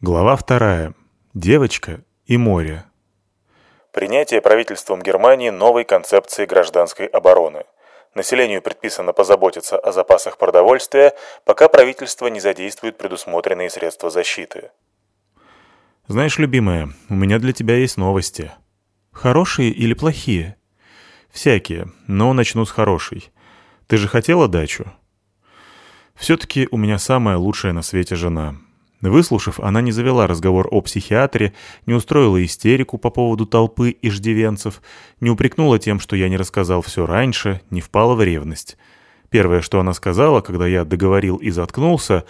Глава вторая. Девочка и море. Принятие правительством Германии новой концепции гражданской обороны. Населению предписано позаботиться о запасах продовольствия, пока правительство не задействует предусмотренные средства защиты. Знаешь, любимая, у меня для тебя есть новости. Хорошие или плохие? Всякие, но начну с хорошей. Ты же хотела дачу? Все-таки у меня самая лучшая на свете жена — Выслушав, она не завела разговор о психиатре, не устроила истерику по поводу толпы иждивенцев, не упрекнула тем, что я не рассказал все раньше, не впала в ревность. Первое, что она сказала, когда я договорил и заткнулся,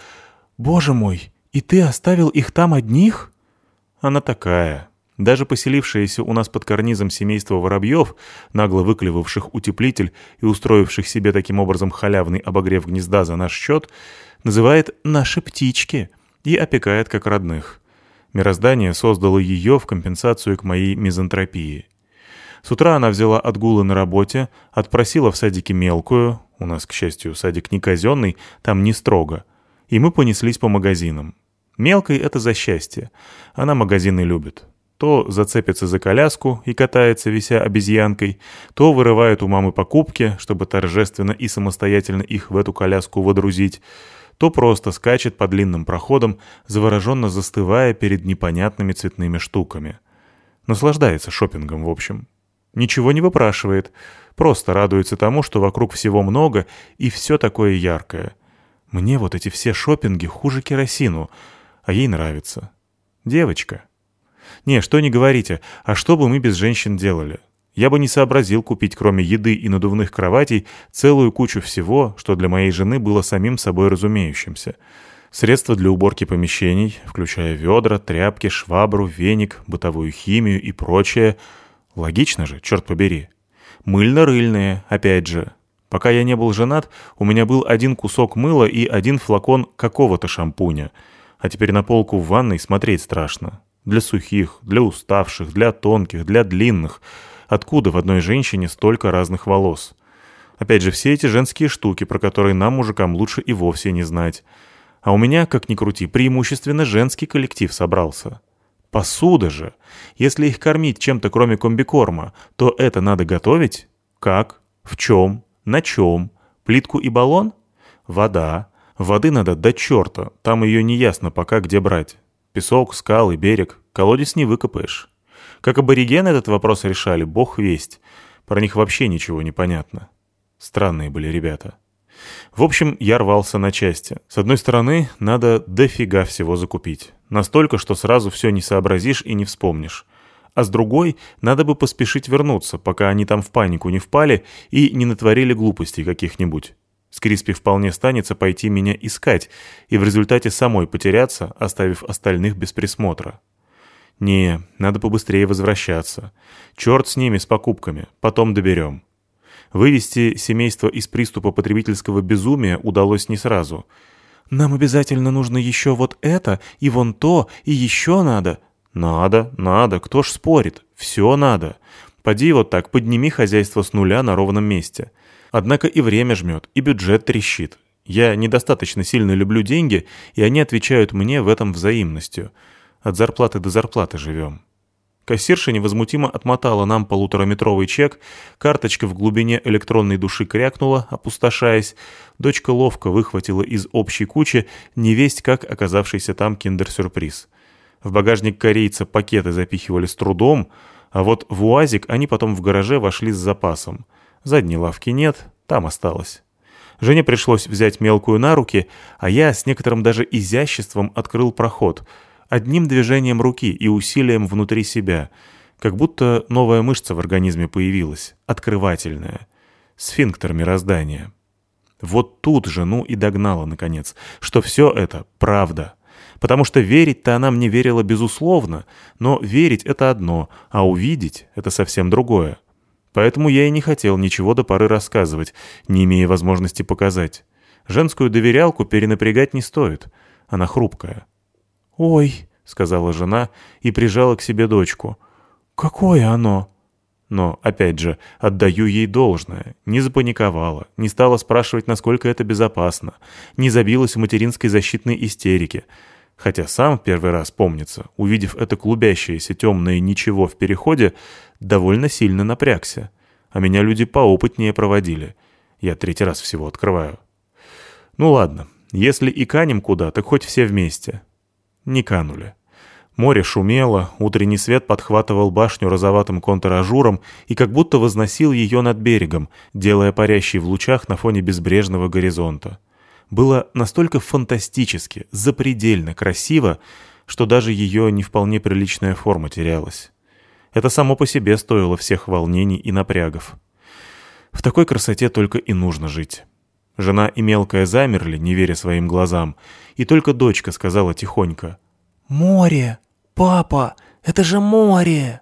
«Боже мой, и ты оставил их там одних?» Она такая. Даже поселившаяся у нас под карнизом семейство воробьев, нагло выклевавших утеплитель и устроивших себе таким образом халявный обогрев гнезда за наш счет, называет «наши птички», и опекает как родных. Мироздание создало ее в компенсацию к моей мизантропии. С утра она взяла отгулы на работе, отпросила в садике мелкую, у нас, к счастью, садик не казенный, там не строго, и мы понеслись по магазинам. Мелкой — это за счастье. Она магазины любит. То зацепится за коляску и катается, вися обезьянкой, то вырывает у мамы покупки, чтобы торжественно и самостоятельно их в эту коляску водрузить, то просто скачет по длинным проходам, завороженно застывая перед непонятными цветными штуками. Наслаждается шопингом, в общем. Ничего не выпрашивает, просто радуется тому, что вокруг всего много и все такое яркое. Мне вот эти все шопинги хуже керосину, а ей нравится. Девочка. Не, что не говорите, а что бы мы без женщин делали? Я бы не сообразил купить, кроме еды и надувных кроватей, целую кучу всего, что для моей жены было самим собой разумеющимся. Средства для уборки помещений, включая ведра, тряпки, швабру, веник, бытовую химию и прочее. Логично же, черт побери. Мыльно-рыльные, опять же. Пока я не был женат, у меня был один кусок мыла и один флакон какого-то шампуня. А теперь на полку в ванной смотреть страшно. Для сухих, для уставших, для тонких, для длинных — Откуда в одной женщине столько разных волос? Опять же, все эти женские штуки, про которые нам, мужикам, лучше и вовсе не знать. А у меня, как ни крути, преимущественно женский коллектив собрался. Посуда же. Если их кормить чем-то кроме комбикорма, то это надо готовить? Как? В чем? На чем? Плитку и баллон? Вода. Воды надо до черта, там ее не ясно пока где брать. Песок, скалы, берег. Колодец не выкопаешь. Как аборигены этот вопрос решали, бог весть. Про них вообще ничего не понятно. Странные были ребята. В общем, я рвался на части. С одной стороны, надо дофига всего закупить. Настолько, что сразу все не сообразишь и не вспомнишь. А с другой, надо бы поспешить вернуться, пока они там в панику не впали и не натворили глупостей каких-нибудь. С Криспи вполне станется пойти меня искать и в результате самой потеряться, оставив остальных без присмотра. «Не, надо побыстрее возвращаться. Черт с ними, с покупками. Потом доберем». Вывести семейство из приступа потребительского безумия удалось не сразу. «Нам обязательно нужно еще вот это, и вон то, и еще надо». «Надо, надо, кто ж спорит? Все надо. Поди вот так, подними хозяйство с нуля на ровном месте. Однако и время жмет, и бюджет трещит. Я недостаточно сильно люблю деньги, и они отвечают мне в этом взаимностью». От зарплаты до зарплаты живем. Кассирша невозмутимо отмотала нам полутораметровый чек, карточка в глубине электронной души крякнула, опустошаясь, дочка ловко выхватила из общей кучи невесть как оказавшийся там киндер-сюрприз. В багажник корейца пакеты запихивали с трудом, а вот в УАЗик они потом в гараже вошли с запасом. Задней лавки нет, там осталось. Жене пришлось взять мелкую на руки, а я с некоторым даже изяществом открыл проход — одним движением руки и усилием внутри себя, как будто новая мышца в организме появилась, открывательная. Сфинктер мироздания. Вот тут жену и догнала, наконец, что все это правда. Потому что верить-то она мне верила безусловно, но верить — это одно, а увидеть — это совсем другое. Поэтому я и не хотел ничего до поры рассказывать, не имея возможности показать. Женскую доверялку перенапрягать не стоит. Она хрупкая. «Ой», — сказала жена и прижала к себе дочку. «Какое оно?» Но, опять же, отдаю ей должное. Не запаниковала, не стала спрашивать, насколько это безопасно, не забилась в материнской защитной истерике. Хотя сам в первый раз, помнится, увидев это клубящееся темное ничего в переходе, довольно сильно напрягся. А меня люди поопытнее проводили. Я третий раз всего открываю. Ну ладно, если и канем куда, так хоть все вместе. Не канули. Море шумело, утренний свет подхватывал башню розоватым контуражуром и как будто возносил ее над берегом, делая парящий в лучах на фоне безбрежного горизонта. Было настолько фантастически, запредельно красиво, что даже ее не вполне приличная форма терялась. Это само по себе стоило всех волнений и напрягов. В такой красоте только и нужно жить. Жена и мелкая замерли, не веря своим глазам, и только дочка сказала тихонько «Море!» «Папа, это же море!»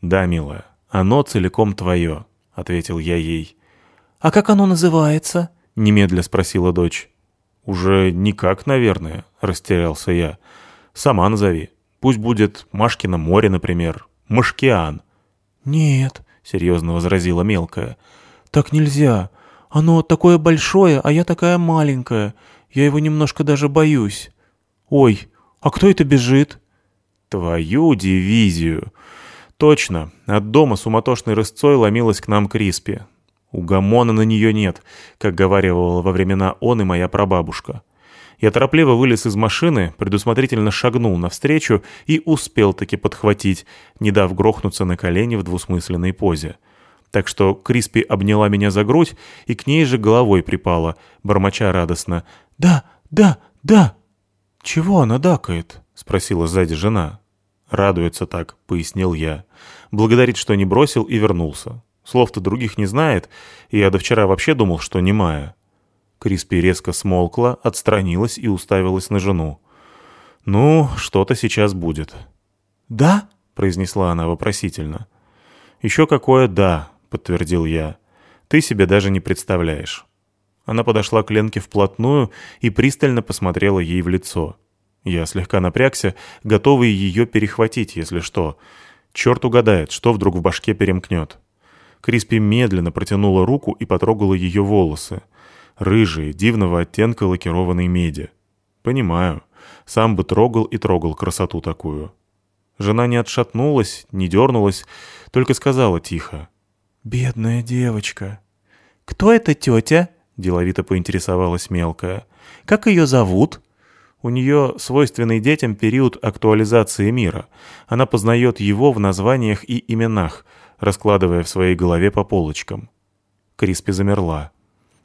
«Да, милая, оно целиком твое», — ответил я ей. «А как оно называется?» — немедля спросила дочь. «Уже никак, наверное», — растерялся я. «Сама назови. Пусть будет Машкино море, например. Машкиан». «Нет», — серьезно возразила мелкая. «Так нельзя. Оно такое большое, а я такая маленькая. Я его немножко даже боюсь. Ой, а кто это бежит?» Твою дивизию! Точно, от дома суматошной рысцой ломилась к нам Криспи. Угомона на нее нет, как говаривала во времена он и моя прабабушка. Я торопливо вылез из машины, предусмотрительно шагнул навстречу и успел таки подхватить, не дав грохнуться на колени в двусмысленной позе. Так что Криспи обняла меня за грудь и к ней же головой припала, бормоча радостно «Да, да, да!» «Чего она дакает?» — спросила сзади жена. «Радуется так», — пояснил я. «Благодарит, что не бросил и вернулся. Слов-то других не знает, и я до вчера вообще думал, что не Майя». Криспи резко смолкла, отстранилась и уставилась на жену. «Ну, что-то сейчас будет». «Да?» — произнесла она вопросительно. «Еще какое «да», — подтвердил я. «Ты себе даже не представляешь». Она подошла к Ленке вплотную и пристально посмотрела ей в лицо. Я слегка напрягся, готовый ее перехватить, если что. Черт угадает, что вдруг в башке перемкнет. Криспи медленно протянула руку и потрогала ее волосы. Рыжие, дивного оттенка лакированной меди. Понимаю. Сам бы трогал и трогал красоту такую. Жена не отшатнулась, не дернулась, только сказала тихо. «Бедная девочка». «Кто эта тетя?» — деловито поинтересовалась мелкая. «Как ее зовут?» У нее свойственный детям период актуализации мира. Она познает его в названиях и именах, раскладывая в своей голове по полочкам. Криспи замерла.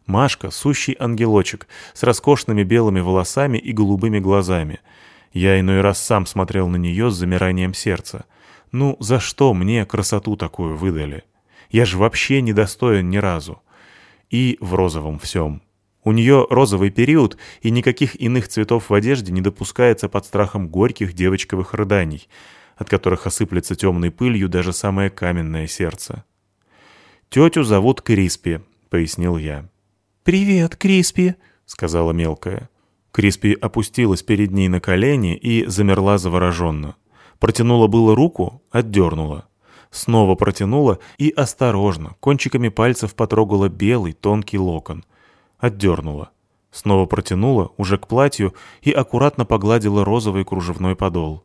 Машка — сущий ангелочек, с роскошными белыми волосами и голубыми глазами. Я иной раз сам смотрел на нее с замиранием сердца. Ну, за что мне красоту такую выдали? Я же вообще не достоин ни разу. И в розовом всем. У нее розовый период, и никаких иных цветов в одежде не допускается под страхом горьких девочковых рыданий, от которых осыплется темной пылью даже самое каменное сердце. «Тетю зовут Криспи», — пояснил я. «Привет, Криспи», — сказала мелкая. Криспи опустилась перед ней на колени и замерла завороженно. Протянула было руку, отдернула. Снова протянула и осторожно, кончиками пальцев потрогала белый тонкий локон — отдернула. Снова протянула, уже к платью, и аккуратно погладила розовый кружевной подол.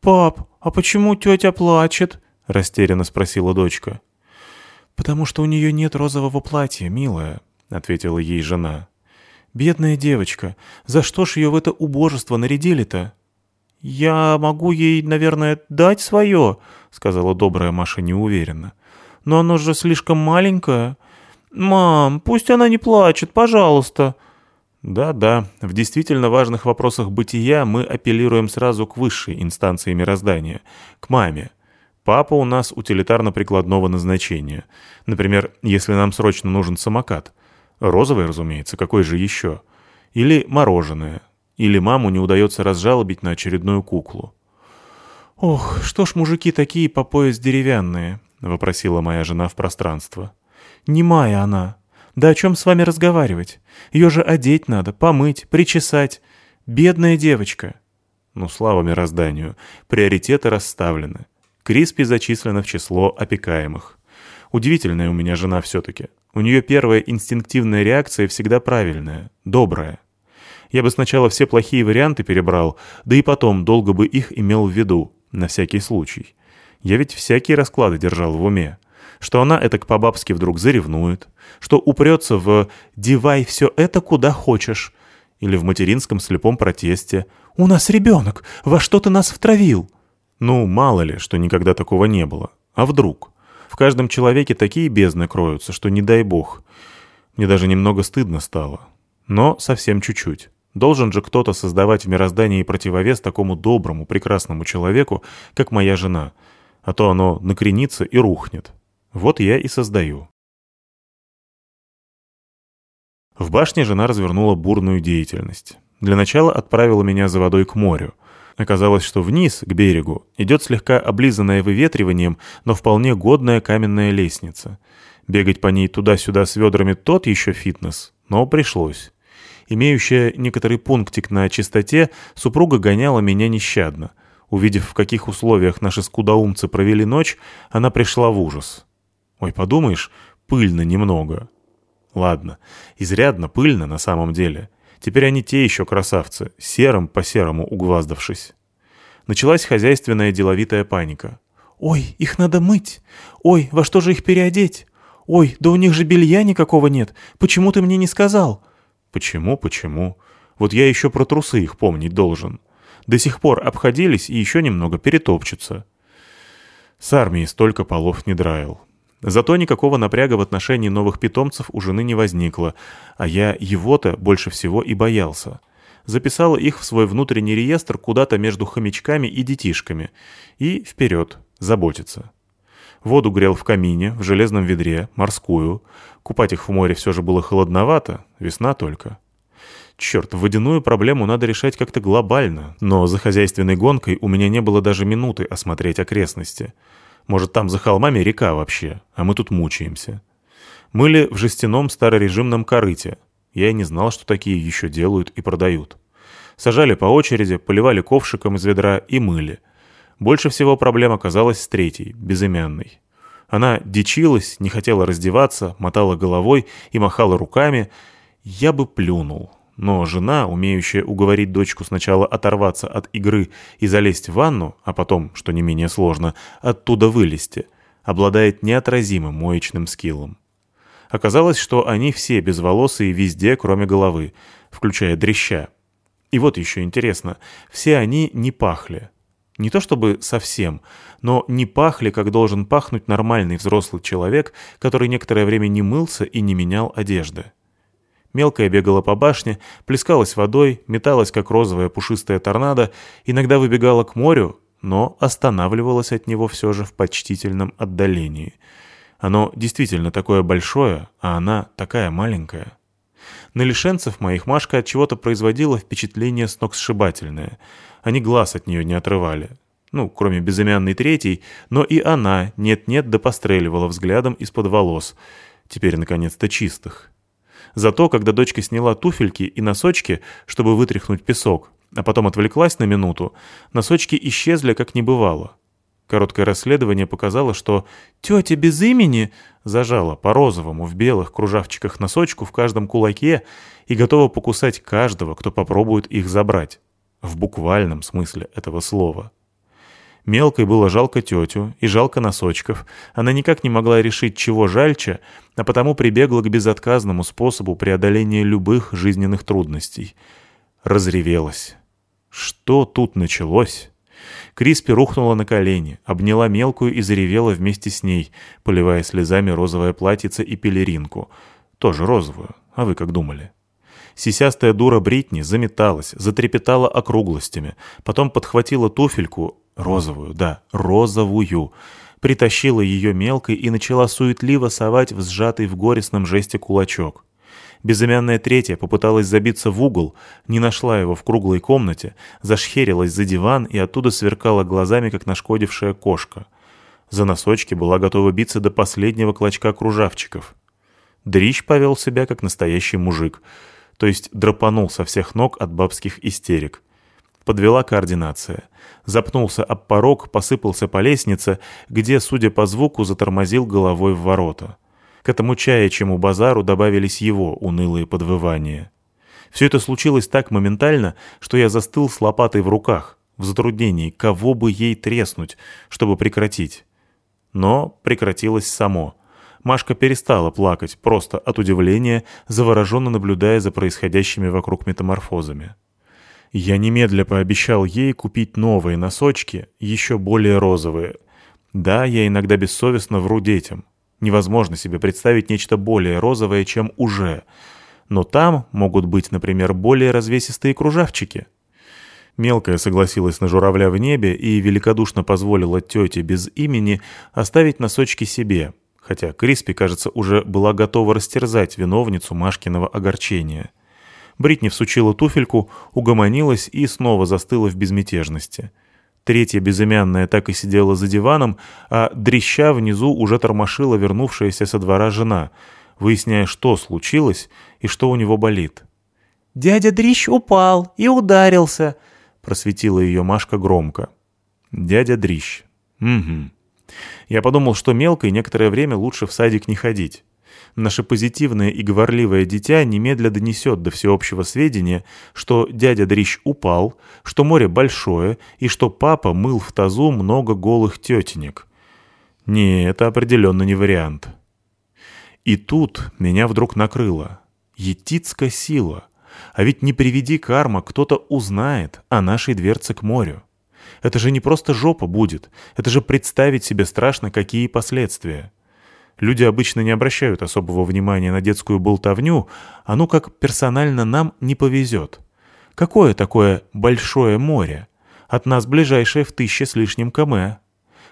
«Пап, а почему тетя плачет?» — растерянно спросила дочка. «Потому что у нее нет розового платья, милая», — ответила ей жена. «Бедная девочка, за что ж ее в это убожество нарядили-то?» «Я могу ей, наверное, дать свое», — сказала добрая Маша неуверенно. «Но оно же слишком маленькое. «Мам, пусть она не плачет, пожалуйста». Да-да, в действительно важных вопросах бытия мы апеллируем сразу к высшей инстанции мироздания, к маме. Папа у нас утилитарно-прикладного назначения. Например, если нам срочно нужен самокат. Розовый, разумеется, какой же еще? Или мороженое. Или маму не удается разжалобить на очередную куклу. «Ох, что ж мужики такие по пояс деревянные?» — вопросила моя жена в пространство. Немая она. Да о чем с вами разговаривать? Ее же одеть надо, помыть, причесать. Бедная девочка. Ну, слава мирозданию. Приоритеты расставлены. Криспи зачислена в число опекаемых. Удивительная у меня жена все-таки. У нее первая инстинктивная реакция всегда правильная, добрая. Я бы сначала все плохие варианты перебрал, да и потом долго бы их имел в виду, на всякий случай. Я ведь всякие расклады держал в уме. Что она это по-бабски вдруг заревнует, что упрется в «девай все это куда хочешь», или в материнском слепом протесте «У нас ребенок! Во что ты нас втравил?» Ну, мало ли, что никогда такого не было. А вдруг? В каждом человеке такие бездны кроются, что не дай бог. Мне даже немного стыдно стало. Но совсем чуть-чуть. Должен же кто-то создавать в мироздании противовес такому доброму, прекрасному человеку, как моя жена. А то оно накренится и рухнет. Вот я и создаю. В башне жена развернула бурную деятельность. Для начала отправила меня за водой к морю. Оказалось, что вниз, к берегу, идет слегка облизанная выветриванием, но вполне годная каменная лестница. Бегать по ней туда-сюда с ведрами тот еще фитнес, но пришлось. Имеющая некоторый пунктик на чистоте, супруга гоняла меня нещадно. Увидев, в каких условиях наши скудоумцы провели ночь, она пришла в ужас. Ой, подумаешь, пыльно немного. Ладно, изрядно пыльно на самом деле. Теперь они те еще красавцы, серым по серому угваздавшись. Началась хозяйственная деловитая паника. «Ой, их надо мыть! Ой, во что же их переодеть? Ой, да у них же белья никакого нет! Почему ты мне не сказал?» «Почему, почему? Вот я еще про трусы их помнить должен. До сих пор обходились и еще немного перетопчутся». С армией столько полов не драил. Зато никакого напряга в отношении новых питомцев у жены не возникло, а я его-то больше всего и боялся. Записала их в свой внутренний реестр куда-то между хомячками и детишками. И вперед, заботиться. Воду грел в камине, в железном ведре, морскую. Купать их в море все же было холодновато, весна только. Черт, водяную проблему надо решать как-то глобально, но за хозяйственной гонкой у меня не было даже минуты осмотреть окрестности. Может, там за холмами река вообще, а мы тут мучаемся. Мыли в жестяном старорежимном корыте. Я и не знал, что такие еще делают и продают. Сажали по очереди, поливали ковшиком из ведра и мыли. Больше всего проблем оказалась с третьей, безымянной. Она дичилась, не хотела раздеваться, мотала головой и махала руками. Я бы плюнул. Но жена, умеющая уговорить дочку сначала оторваться от игры и залезть в ванну, а потом, что не менее сложно, оттуда вылезти, обладает неотразимым моечным скиллом. Оказалось, что они все безволосые везде, кроме головы, включая дрища. И вот еще интересно, все они не пахли. Не то чтобы совсем, но не пахли, как должен пахнуть нормальный взрослый человек, который некоторое время не мылся и не менял одежды. Мелкая бегала по башне, плескалась водой, металась, как розовая пушистая торнадо, иногда выбегала к морю, но останавливалась от него все же в почтительном отдалении. Оно действительно такое большое, а она такая маленькая. На лишенцев моих Машка от чего-то производила впечатление сногсшибательное. Они глаз от нее не отрывали. Ну, кроме безымянной третьей, но и она нет-нет да постреливала взглядом из-под волос. Теперь, наконец-то, чистых. Зато, когда дочка сняла туфельки и носочки, чтобы вытряхнуть песок, а потом отвлеклась на минуту, носочки исчезли, как не бывало. Короткое расследование показало, что «тетя без имени» зажала по-розовому в белых кружавчиках носочку в каждом кулаке и готова покусать каждого, кто попробует их забрать. В буквальном смысле этого слова. Мелкой было жалко тетю и жалко носочков. Она никак не могла решить, чего жальче, а потому прибегла к безотказному способу преодоления любых жизненных трудностей. Разревелась. Что тут началось? Криспи рухнула на колени, обняла мелкую и заревела вместе с ней, поливая слезами розовое платьице и пелеринку. Тоже розовую, а вы как думали? Сисястая дура Бритни заметалась, затрепетала округлостями, потом подхватила туфельку, Розовую, да, розовую. Притащила ее мелкой и начала суетливо совать в сжатый в горестном жесте кулачок. Безымянная третья попыталась забиться в угол, не нашла его в круглой комнате, зашхерилась за диван и оттуда сверкала глазами, как нашкодившая кошка. За носочки была готова биться до последнего клочка кружавчиков. Дрищ повел себя, как настоящий мужик, то есть драпанул со всех ног от бабских истерик. Подвела координация. Запнулся об порог, посыпался по лестнице, где, судя по звуку, затормозил головой в ворота. К этому чаячьему базару добавились его унылые подвывания. Все это случилось так моментально, что я застыл с лопатой в руках, в затруднении, кого бы ей треснуть, чтобы прекратить. Но прекратилось само. Машка перестала плакать, просто от удивления, завороженно наблюдая за происходящими вокруг метаморфозами. Я немедля пообещал ей купить новые носочки, еще более розовые. Да, я иногда бессовестно вру детям. Невозможно себе представить нечто более розовое, чем уже. Но там могут быть, например, более развесистые кружавчики. Мелкая согласилась на журавля в небе и великодушно позволила тете без имени оставить носочки себе, хотя Криспи, кажется, уже была готова растерзать виновницу Машкиного огорчения. Бритни всучила туфельку, угомонилась и снова застыла в безмятежности. Третья безымянная так и сидела за диваном, а дрища внизу уже тормошила вернувшаяся со двора жена, выясняя, что случилось и что у него болит. «Дядя Дрищ упал и ударился», — просветила ее Машка громко. «Дядя Дрищ. Угу». Я подумал, что мелкой некоторое время лучше в садик не ходить. Наше позитивное и говорливое дитя немедля донесет до всеобщего сведения, что дядя Дрищ упал, что море большое и что папа мыл в тазу много голых тетенек. Не, это определенно не вариант. И тут меня вдруг накрыло. Етицкая сила. А ведь не приведи карма, кто-то узнает о нашей дверце к морю. Это же не просто жопа будет, это же представить себе страшно, какие последствия. Люди обычно не обращают особого внимания на детскую болтовню, а ну как персонально нам не повезет. Какое такое большое море? От нас ближайшее в тысяче с лишним км.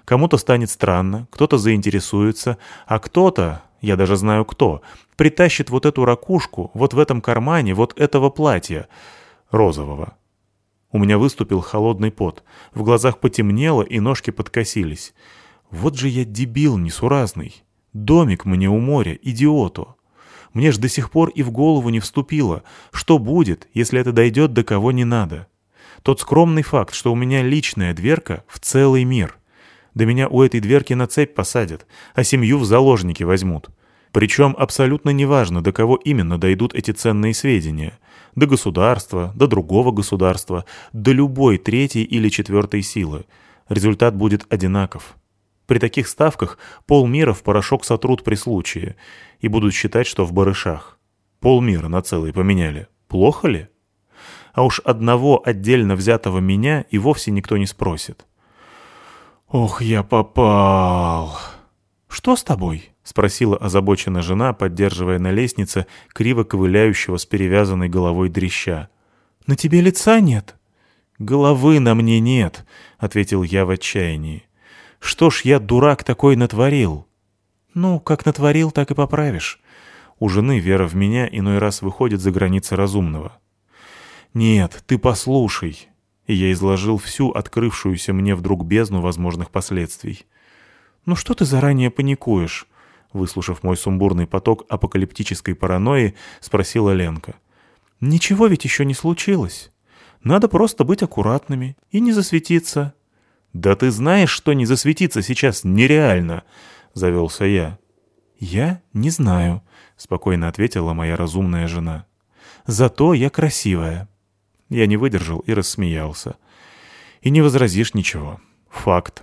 Кому-то станет странно, кто-то заинтересуется, а кто-то, я даже знаю кто, притащит вот эту ракушку вот в этом кармане вот этого платья, розового. У меня выступил холодный пот, в глазах потемнело и ножки подкосились. Вот же я дебил несуразный. Домик мне у моря, идиоту. Мне ж до сих пор и в голову не вступило, что будет, если это дойдет до кого не надо. Тот скромный факт, что у меня личная дверка в целый мир. Да меня у этой дверки на цепь посадят, а семью в заложники возьмут. Причем абсолютно неважно, до кого именно дойдут эти ценные сведения. До государства, до другого государства, до любой третьей или четвертой силы. Результат будет одинаков. При таких ставках полмира в порошок сотрут при случае и будут считать, что в барышах. Полмира на целый поменяли. Плохо ли? А уж одного отдельно взятого меня и вовсе никто не спросит. «Ох, я попал!» «Что с тобой?» — спросила озабочена жена, поддерживая на лестнице криво ковыляющего с перевязанной головой дрища. «На тебе лица нет?» «Головы на мне нет», — ответил я в отчаянии. Что ж я, дурак, такой натворил? Ну, как натворил, так и поправишь. У жены вера в меня иной раз выходит за границы разумного. Нет, ты послушай. И я изложил всю открывшуюся мне вдруг бездну возможных последствий. Ну что ты заранее паникуешь? Выслушав мой сумбурный поток апокалиптической паранойи, спросила Ленка. Ничего ведь еще не случилось. Надо просто быть аккуратными и не засветиться. «Да ты знаешь, что не засветиться сейчас нереально!» — завелся я. «Я не знаю», — спокойно ответила моя разумная жена. «Зато я красивая». Я не выдержал и рассмеялся. «И не возразишь ничего. Факт.